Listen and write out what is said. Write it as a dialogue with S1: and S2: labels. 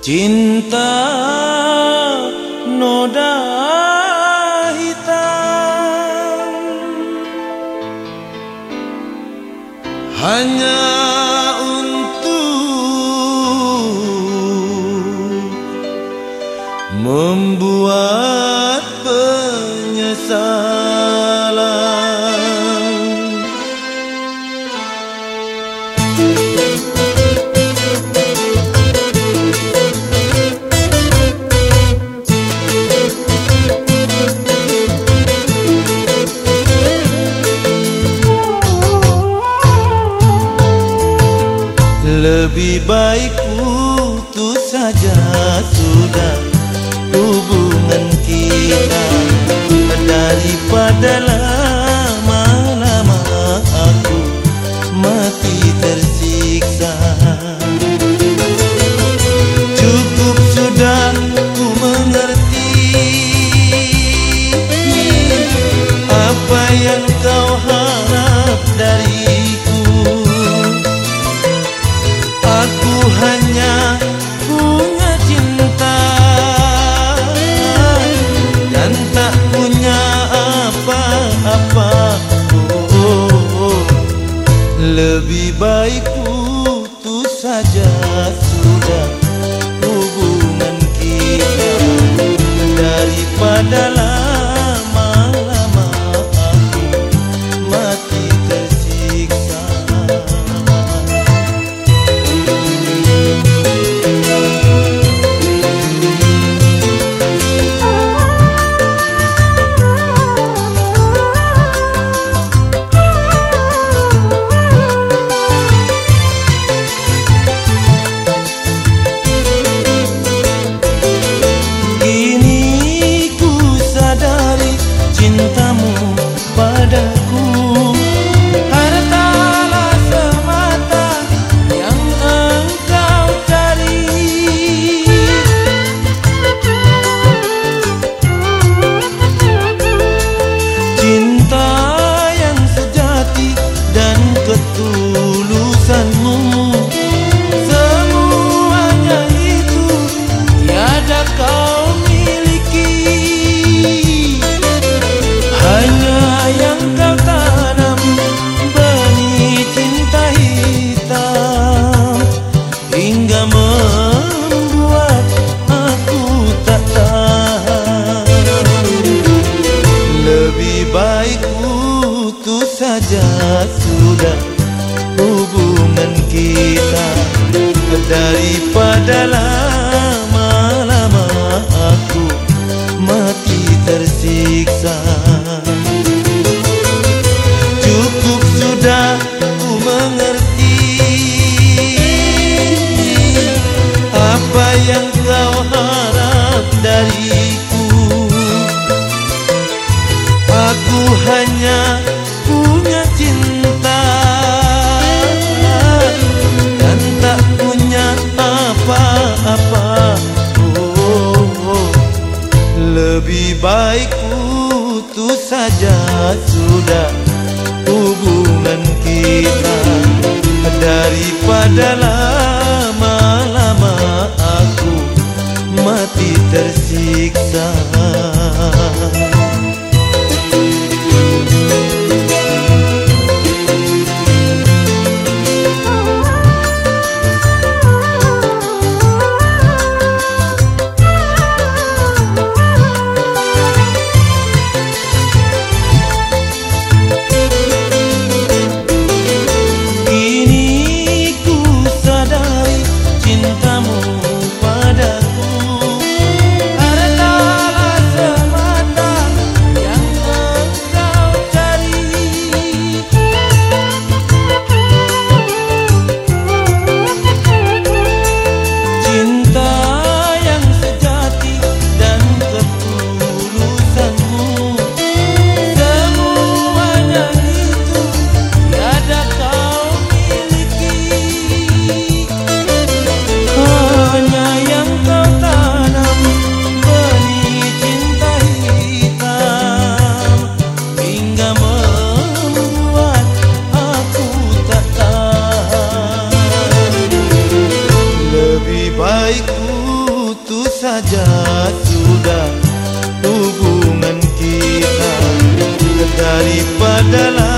S1: Cinta noda hitam. Hanya untuk Membuat penyesalan Lebih baik putus saja sudah hubungan kita. Daripada lah Lebih baik putus saja sudah hubungan kita Daripada lah cuenta daripada lah Hajat sudah hubungan kita. Daripada